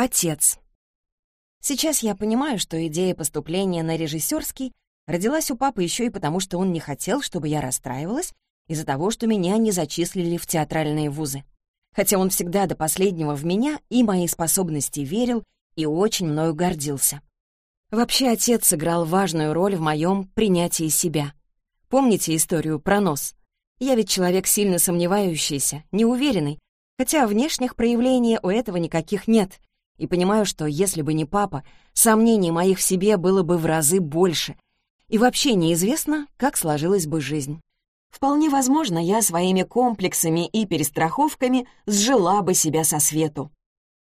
Отец. Сейчас я понимаю, что идея поступления на режиссерский родилась у папы еще и потому, что он не хотел, чтобы я расстраивалась из-за того, что меня не зачислили в театральные вузы. Хотя он всегда до последнего в меня и мои способности верил и очень мною гордился. Вообще отец сыграл важную роль в моем принятии себя. Помните историю про нос? Я ведь человек сильно сомневающийся, неуверенный, хотя внешних проявлений у этого никаких нет, и понимаю, что если бы не папа, сомнений моих в себе было бы в разы больше, и вообще неизвестно, как сложилась бы жизнь. Вполне возможно, я своими комплексами и перестраховками сжила бы себя со свету.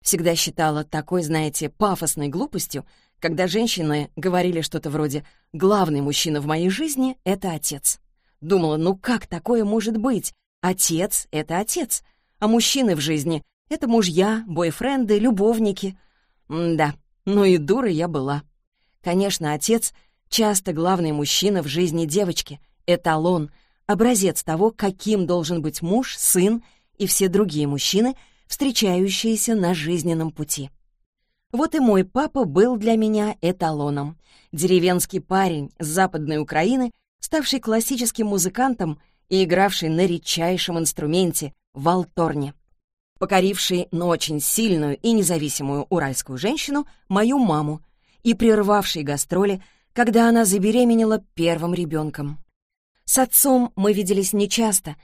Всегда считала такой, знаете, пафосной глупостью, когда женщины говорили что-то вроде «главный мужчина в моей жизни — это отец». Думала, ну как такое может быть? Отец — это отец, а мужчины в жизни это мужья, бойфренды, любовники. М да, ну и дура я была. Конечно, отец — часто главный мужчина в жизни девочки, эталон, образец того, каким должен быть муж, сын и все другие мужчины, встречающиеся на жизненном пути. Вот и мой папа был для меня эталоном. Деревенский парень с западной Украины, ставший классическим музыкантом и игравший на редчайшем инструменте — валторне покоривший, но очень сильную и независимую уральскую женщину, мою маму, и прервавший гастроли, когда она забеременела первым ребенком. С отцом мы виделись нечасто,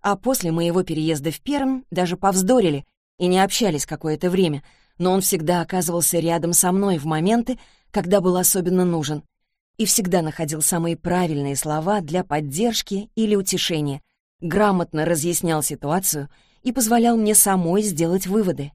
а после моего переезда в Пермь даже повздорили и не общались какое-то время, но он всегда оказывался рядом со мной в моменты, когда был особенно нужен, и всегда находил самые правильные слова для поддержки или утешения, грамотно разъяснял ситуацию — и позволял мне самой сделать выводы.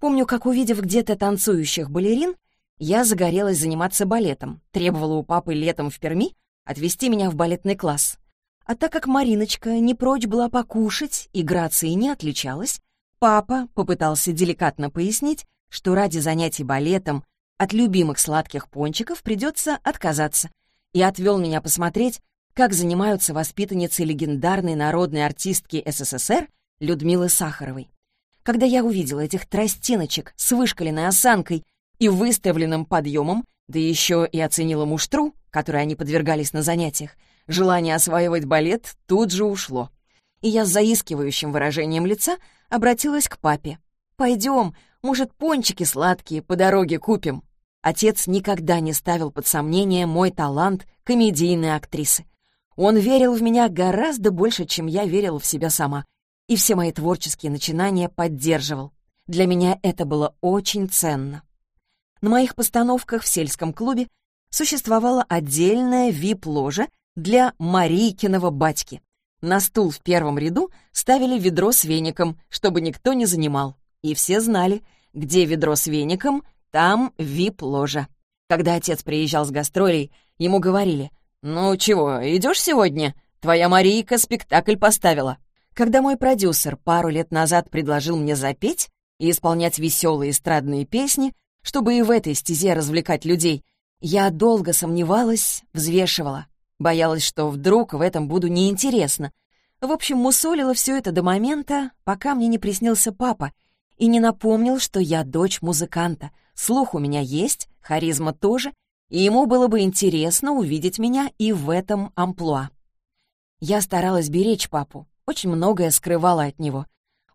Помню, как, увидев где-то танцующих балерин, я загорелась заниматься балетом, требовала у папы летом в Перми отвезти меня в балетный класс. А так как Мариночка не прочь была покушать и грации не отличалась, папа попытался деликатно пояснить, что ради занятий балетом от любимых сладких пончиков придется отказаться, и отвел меня посмотреть, как занимаются воспитанницы легендарной народной артистки СССР Людмилы Сахаровой. Когда я увидела этих тростиночек с вышкаленной осанкой и выставленным подъемом, да еще и оценила муштру, которой они подвергались на занятиях, желание осваивать балет тут же ушло. И я с заискивающим выражением лица обратилась к папе. «Пойдем, может, пончики сладкие по дороге купим?» Отец никогда не ставил под сомнение мой талант комедийной актрисы. Он верил в меня гораздо больше, чем я верила в себя сама, и все мои творческие начинания поддерживал. Для меня это было очень ценно. На моих постановках в сельском клубе существовала отдельная вип-ложа для Марийкиного батьки. На стул в первом ряду ставили ведро с веником, чтобы никто не занимал. И все знали, где ведро с веником, там вип-ложа. Когда отец приезжал с гастролей, ему говорили, «Ну чего, идешь сегодня? Твоя Марийка спектакль поставила». Когда мой продюсер пару лет назад предложил мне запеть и исполнять веселые эстрадные песни, чтобы и в этой стезе развлекать людей, я долго сомневалась, взвешивала. Боялась, что вдруг в этом буду неинтересно. В общем, мусолила все это до момента, пока мне не приснился папа и не напомнил, что я дочь музыканта. Слух у меня есть, харизма тоже, и ему было бы интересно увидеть меня и в этом амплуа. Я старалась беречь папу, очень многое скрывала от него.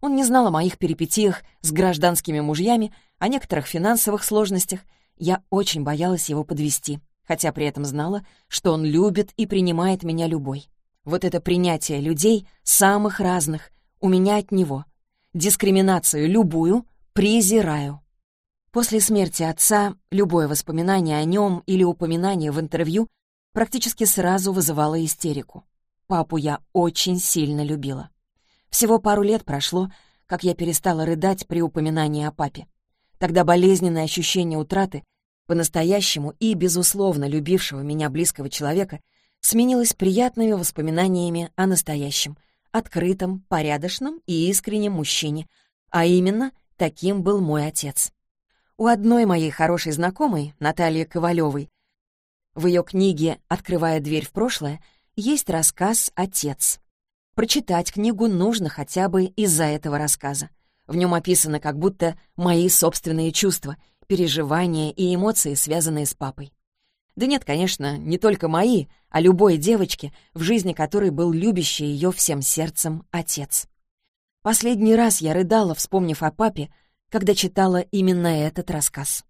Он не знал о моих перипетиях с гражданскими мужьями, о некоторых финансовых сложностях. Я очень боялась его подвести, хотя при этом знала, что он любит и принимает меня любой. Вот это принятие людей, самых разных, у меня от него. Дискриминацию любую презираю. После смерти отца любое воспоминание о нем или упоминание в интервью практически сразу вызывало истерику. Папу я очень сильно любила. Всего пару лет прошло, как я перестала рыдать при упоминании о папе. Тогда болезненное ощущение утраты по-настоящему и, безусловно, любившего меня близкого человека сменилось приятными воспоминаниями о настоящем, открытом, порядочном и искреннем мужчине, а именно таким был мой отец. У одной моей хорошей знакомой, Натальи Ковалевой, в ее книге «Открывая дверь в прошлое» есть рассказ «Отец». Прочитать книгу нужно хотя бы из-за этого рассказа. В нем описаны как будто мои собственные чувства, переживания и эмоции, связанные с папой. Да нет, конечно, не только мои, а любой девочки, в жизни которой был любящий ее всем сердцем отец. Последний раз я рыдала, вспомнив о папе, когда читала именно этот рассказ.